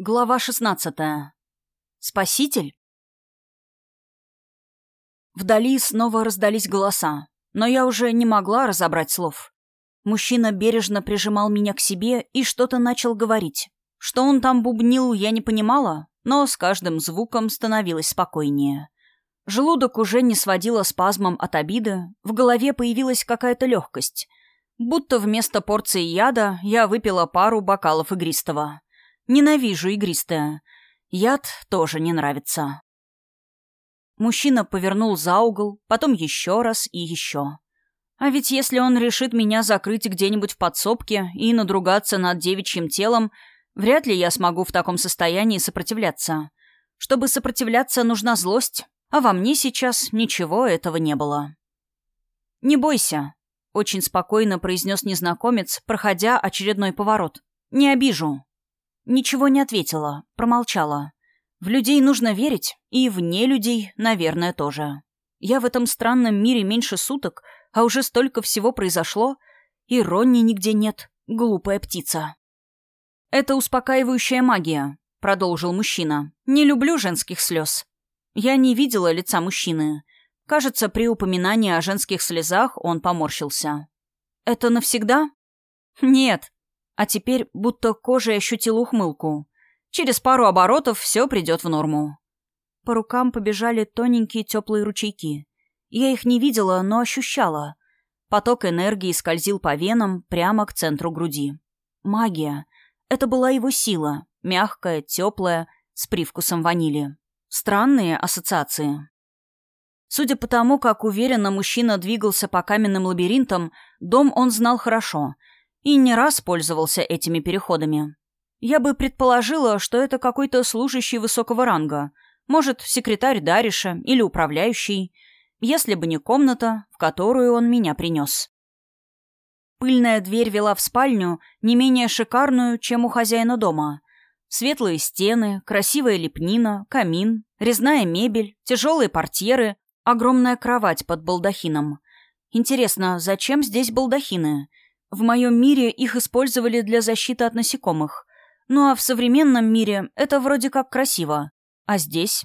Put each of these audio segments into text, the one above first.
Глава 16. Спаситель? Вдали снова раздались голоса, но я уже не могла разобрать слов. Мужчина бережно прижимал меня к себе и что-то начал говорить. Что он там бубнил, я не понимала, но с каждым звуком становилось спокойнее. Желудок уже не сводило спазмом от обиды, в голове появилась какая-то легкость. Будто вместо порции яда я выпила пару бокалов игристого. Ненавижу игристое. Яд тоже не нравится. Мужчина повернул за угол, потом еще раз и еще. А ведь если он решит меня закрыть где-нибудь в подсобке и надругаться над девичьим телом, вряд ли я смогу в таком состоянии сопротивляться. Чтобы сопротивляться, нужна злость, а во мне сейчас ничего этого не было. «Не бойся», — очень спокойно произнес незнакомец, проходя очередной поворот. «Не обижу». Ничего не ответила, промолчала. В людей нужно верить, и вне людей, наверное, тоже. Я в этом странном мире меньше суток, а уже столько всего произошло, и Ронни нигде нет, глупая птица. «Это успокаивающая магия», — продолжил мужчина. «Не люблю женских слез». Я не видела лица мужчины. Кажется, при упоминании о женских слезах он поморщился. «Это навсегда?» «Нет», а теперь будто кожей ощутил ухмылку. Через пару оборотов все придет в норму. По рукам побежали тоненькие теплые ручейки. Я их не видела, но ощущала. Поток энергии скользил по венам прямо к центру груди. Магия. Это была его сила. Мягкая, теплая, с привкусом ванили. Странные ассоциации. Судя по тому, как уверенно мужчина двигался по каменным лабиринтам, дом он знал хорошо — и не раз пользовался этими переходами. Я бы предположила, что это какой-то служащий высокого ранга, может, секретарь Дариша или управляющий, если бы не комната, в которую он меня принес. Пыльная дверь вела в спальню, не менее шикарную, чем у хозяина дома. Светлые стены, красивая лепнина, камин, резная мебель, тяжелые портьеры, огромная кровать под балдахином. Интересно, зачем здесь балдахины? В моем мире их использовали для защиты от насекомых. Ну а в современном мире это вроде как красиво. А здесь?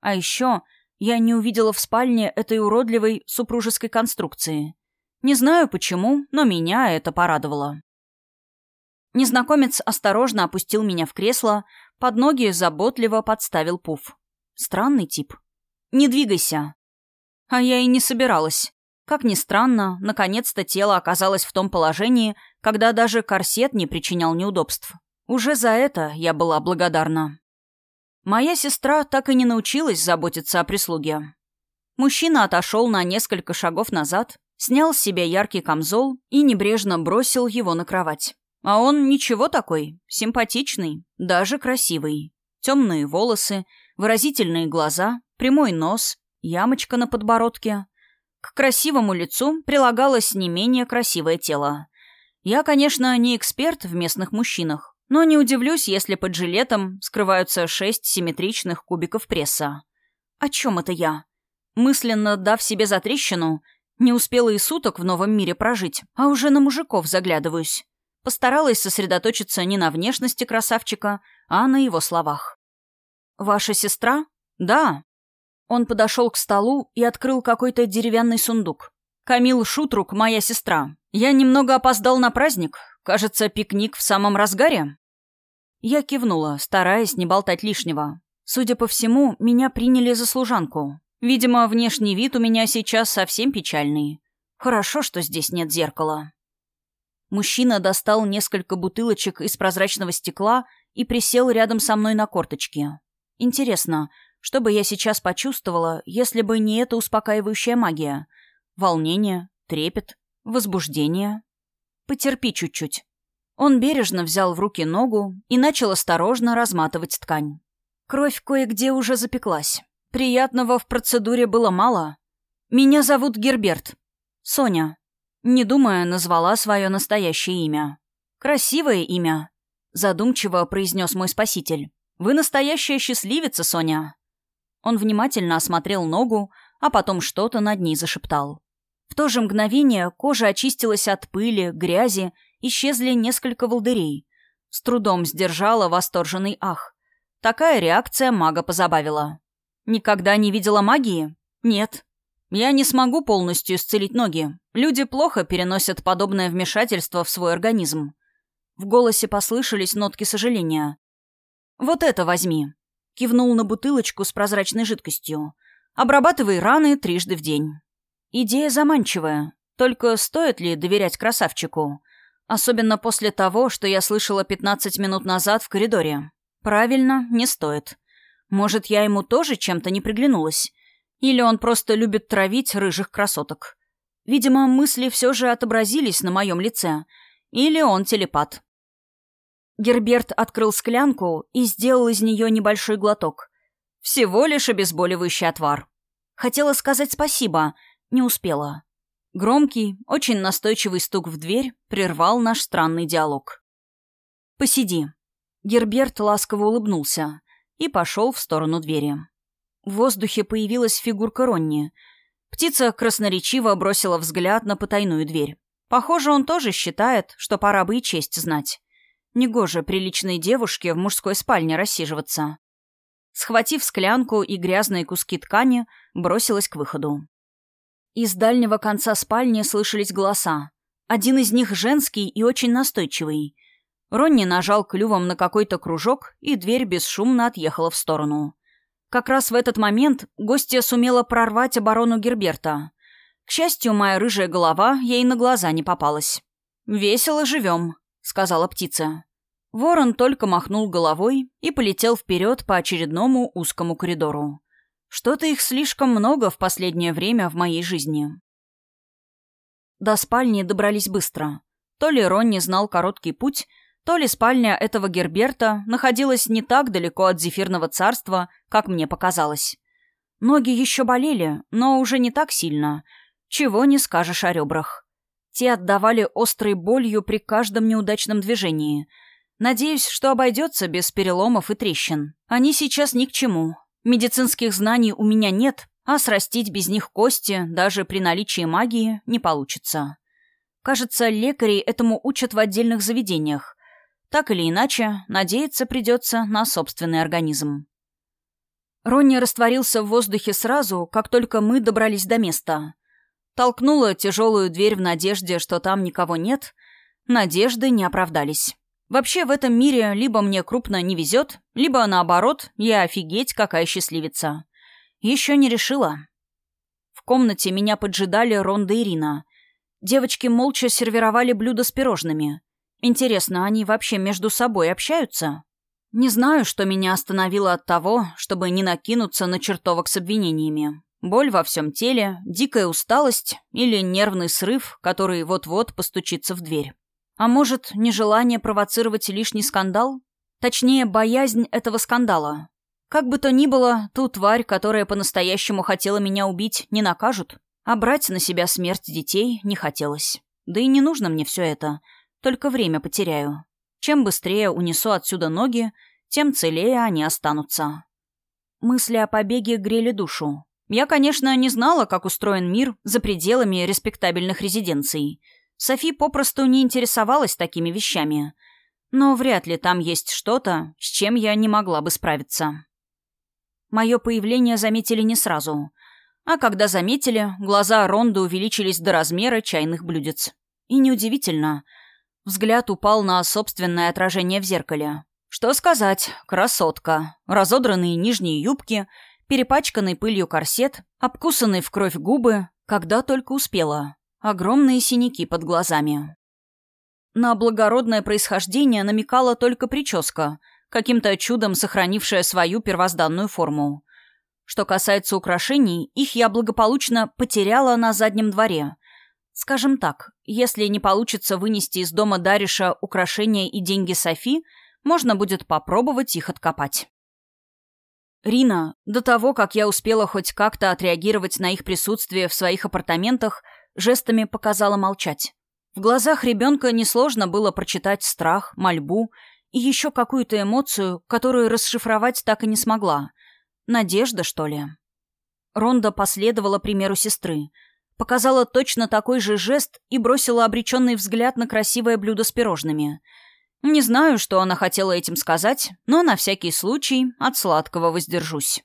А еще я не увидела в спальне этой уродливой супружеской конструкции. Не знаю почему, но меня это порадовало. Незнакомец осторожно опустил меня в кресло, под ноги заботливо подставил пуф. Странный тип. «Не двигайся». А я и не собиралась. Как ни странно, наконец-то тело оказалось в том положении, когда даже корсет не причинял неудобств. Уже за это я была благодарна. Моя сестра так и не научилась заботиться о прислуге. Мужчина отошел на несколько шагов назад, снял с себя яркий камзол и небрежно бросил его на кровать. А он ничего такой, симпатичный, даже красивый. Темные волосы, выразительные глаза, прямой нос, ямочка на подбородке, к красивому лицу прилагалось не менее красивое тело. Я, конечно, не эксперт в местных мужчинах, но не удивлюсь, если под жилетом скрываются шесть симметричных кубиков пресса. О чем это я? Мысленно дав себе затрещину, не успела и суток в новом мире прожить, а уже на мужиков заглядываюсь. Постаралась сосредоточиться не на внешности красавчика, а на его словах. «Ваша сестра?» «Да», он подошел к столу и открыл какой-то деревянный сундук. «Камил Шутрук, моя сестра. Я немного опоздал на праздник. Кажется, пикник в самом разгаре». Я кивнула, стараясь не болтать лишнего. Судя по всему, меня приняли за служанку. Видимо, внешний вид у меня сейчас совсем печальный. Хорошо, что здесь нет зеркала. Мужчина достал несколько бутылочек из прозрачного стекла и присел рядом со мной на корточки. Интересно, что бы я сейчас почувствовала, если бы не эта успокаивающая магия? Волнение, трепет, возбуждение. Потерпи чуть-чуть. Он бережно взял в руки ногу и начал осторожно разматывать ткань. Кровь кое-где уже запеклась. Приятного в процедуре было мало. «Меня зовут Герберт. Соня». Не думая, назвала свое настоящее имя. «Красивое имя», — задумчиво произнес мой спаситель. «Вы настоящая счастливица, Соня». Он внимательно осмотрел ногу, а потом что-то над ней зашептал. В то же мгновение кожа очистилась от пыли, грязи, исчезли несколько волдырей. С трудом сдержала восторженный ах. Такая реакция мага позабавила. Никогда не видела магии? Нет. Я не смогу полностью исцелить ноги. Люди плохо переносят подобное вмешательство в свой организм. В голосе послышались нотки сожаления. «Вот это возьми», — кивнул на бутылочку с прозрачной жидкостью. «Обрабатывай раны трижды в день». Идея заманчивая. Только стоит ли доверять красавчику? Особенно после того, что я слышала 15 минут назад в коридоре. Правильно, не стоит. Может, я ему тоже чем-то не приглянулась? Или он просто любит травить рыжих красоток? Видимо, мысли все же отобразились на моем лице. Или он телепат. Герберт открыл склянку и сделал из нее небольшой глоток. Всего лишь обезболивающий отвар. Хотела сказать спасибо, не успела. Громкий, очень настойчивый стук в дверь прервал наш странный диалог. «Посиди». Герберт ласково улыбнулся и пошел в сторону двери. В воздухе появилась фигурка Ронни. Птица красноречиво бросила взгляд на потайную дверь. Похоже, он тоже считает, что пора бы и честь знать. Негоже приличной девушке в мужской спальне рассиживаться. Схватив склянку и грязные куски ткани, бросилась к выходу. Из дальнего конца спальни слышались голоса. Один из них женский и очень настойчивый. Ронни нажал клювом на какой-то кружок, и дверь бесшумно отъехала в сторону. Как раз в этот момент гостья сумела прорвать оборону Герберта. К счастью, моя рыжая голова ей на глаза не попалась. «Весело живем», — сказала птица. Ворон только махнул головой и полетел вперед по очередному узкому коридору. Что-то их слишком много в последнее время в моей жизни. До спальни добрались быстро. То ли Ронни знал короткий путь, то ли спальня этого Герберта находилась не так далеко от зефирного царства, как мне показалось. Ноги еще болели, но уже не так сильно. Чего не скажешь о ребрах. Те отдавали острой болью при каждом неудачном движении. Надеюсь, что обойдется без переломов и трещин. Они сейчас ни к чему. Медицинских знаний у меня нет, а срастить без них кости, даже при наличии магии, не получится. Кажется, лекарей этому учат в отдельных заведениях. Так или иначе, надеяться придется на собственный организм. Ронни растворился в воздухе сразу, как только мы добрались до места. Толкнула тяжелую дверь в надежде, что там никого нет. Надежды не оправдались. Вообще в этом мире либо мне крупно не везет, либо наоборот, я офигеть какая счастливица. Еще не решила. В комнате меня поджидали Ронда и Ирина. Девочки молча сервировали блюда с пирожными. Интересно, они вообще между собой общаются? Не знаю, что меня остановило от того, чтобы не накинуться на чертовок с обвинениями. Боль во всем теле, дикая усталость или нервный срыв, который вот-вот постучится в дверь. А может, нежелание провоцировать лишний скандал? Точнее, боязнь этого скандала. Как бы то ни было, ту тварь, которая по-настоящему хотела меня убить, не накажут. А брать на себя смерть детей не хотелось. Да и не нужно мне все это. Только время потеряю. Чем быстрее унесу отсюда ноги, тем целее они останутся. Мысли о побеге грели душу. Я, конечно, не знала, как устроен мир за пределами респектабельных резиденций. Софи попросту не интересовалась такими вещами. Но вряд ли там есть что-то, с чем я не могла бы справиться. Мое появление заметили не сразу. А когда заметили, глаза Ронды увеличились до размера чайных блюдец. И неудивительно. Взгляд упал на собственное отражение в зеркале. Что сказать, красотка. Разодранные нижние юбки — перепачканный пылью корсет, обкусанный в кровь губы, когда только успела. Огромные синяки под глазами. На благородное происхождение намекала только прическа, каким-то чудом сохранившая свою первозданную форму. Что касается украшений, их я благополучно потеряла на заднем дворе. Скажем так, если не получится вынести из дома Дариша украшения и деньги Софи, можно будет попробовать их откопать. Рина, до того, как я успела хоть как-то отреагировать на их присутствие в своих апартаментах, жестами показала молчать. В глазах ребенка несложно было прочитать страх, мольбу и еще какую-то эмоцию, которую расшифровать так и не смогла. Надежда, что ли? Ронда последовала примеру сестры, показала точно такой же жест и бросила обреченный взгляд на красивое блюдо с пирожными. Не знаю, что она хотела этим сказать, но на всякий случай от сладкого воздержусь.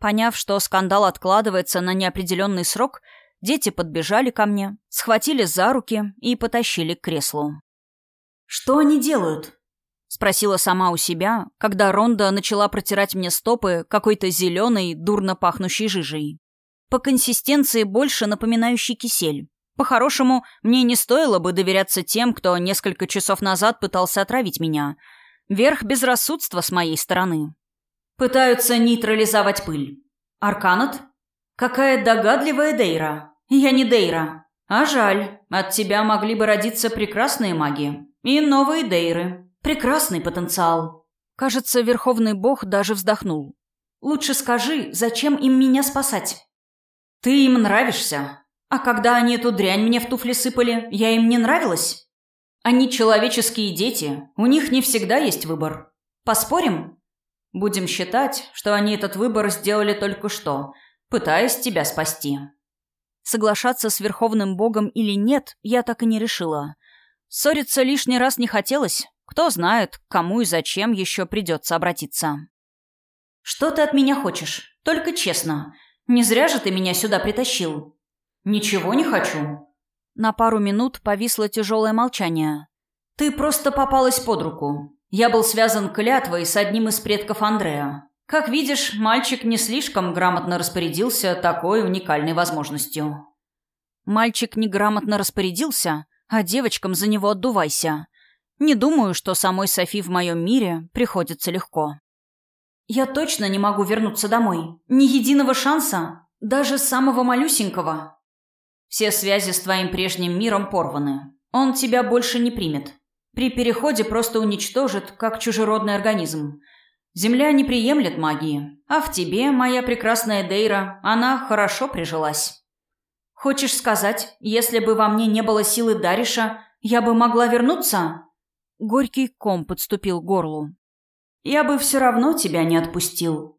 Поняв, что скандал откладывается на неопределенный срок, дети подбежали ко мне, схватили за руки и потащили к креслу. «Что они делают?» — спросила сама у себя, когда Ронда начала протирать мне стопы какой-то зеленой, дурно пахнущей жижей. По консистенции больше напоминающий кисель. По-хорошему, мне не стоило бы доверяться тем, кто несколько часов назад пытался отравить меня. Верх безрассудства с моей стороны. Пытаются нейтрализовать пыль. Арканат? Какая догадливая Дейра. Я не Дейра. А жаль, от тебя могли бы родиться прекрасные маги. И новые Дейры. Прекрасный потенциал. Кажется, Верховный Бог даже вздохнул. Лучше скажи, зачем им меня спасать? Ты им нравишься. А когда они эту дрянь мне в туфли сыпали, я им не нравилась? Они человеческие дети, у них не всегда есть выбор. Поспорим? Будем считать, что они этот выбор сделали только что, пытаясь тебя спасти. Соглашаться с Верховным Богом или нет, я так и не решила. Ссориться лишний раз не хотелось. Кто знает, кому и зачем еще придется обратиться. «Что ты от меня хочешь? Только честно. Не зря же ты меня сюда притащил». «Ничего не хочу». На пару минут повисло тяжелое молчание. «Ты просто попалась под руку. Я был связан клятвой с одним из предков Андрея. Как видишь, мальчик не слишком грамотно распорядился такой уникальной возможностью». Мальчик неграмотно распорядился, а девочкам за него отдувайся. Не думаю, что самой Софи в моем мире приходится легко. Я точно не могу вернуться домой. Ни единого шанса, даже самого малюсенького. Все связи с твоим прежним миром порваны. Он тебя больше не примет. При переходе просто уничтожит, как чужеродный организм. Земля не приемлет магии, а в тебе, моя прекрасная Дейра, она хорошо прижилась. Хочешь сказать, если бы во мне не было силы Дариша, я бы могла вернуться? Горький ком подступил к горлу. Я бы все равно тебя не отпустил.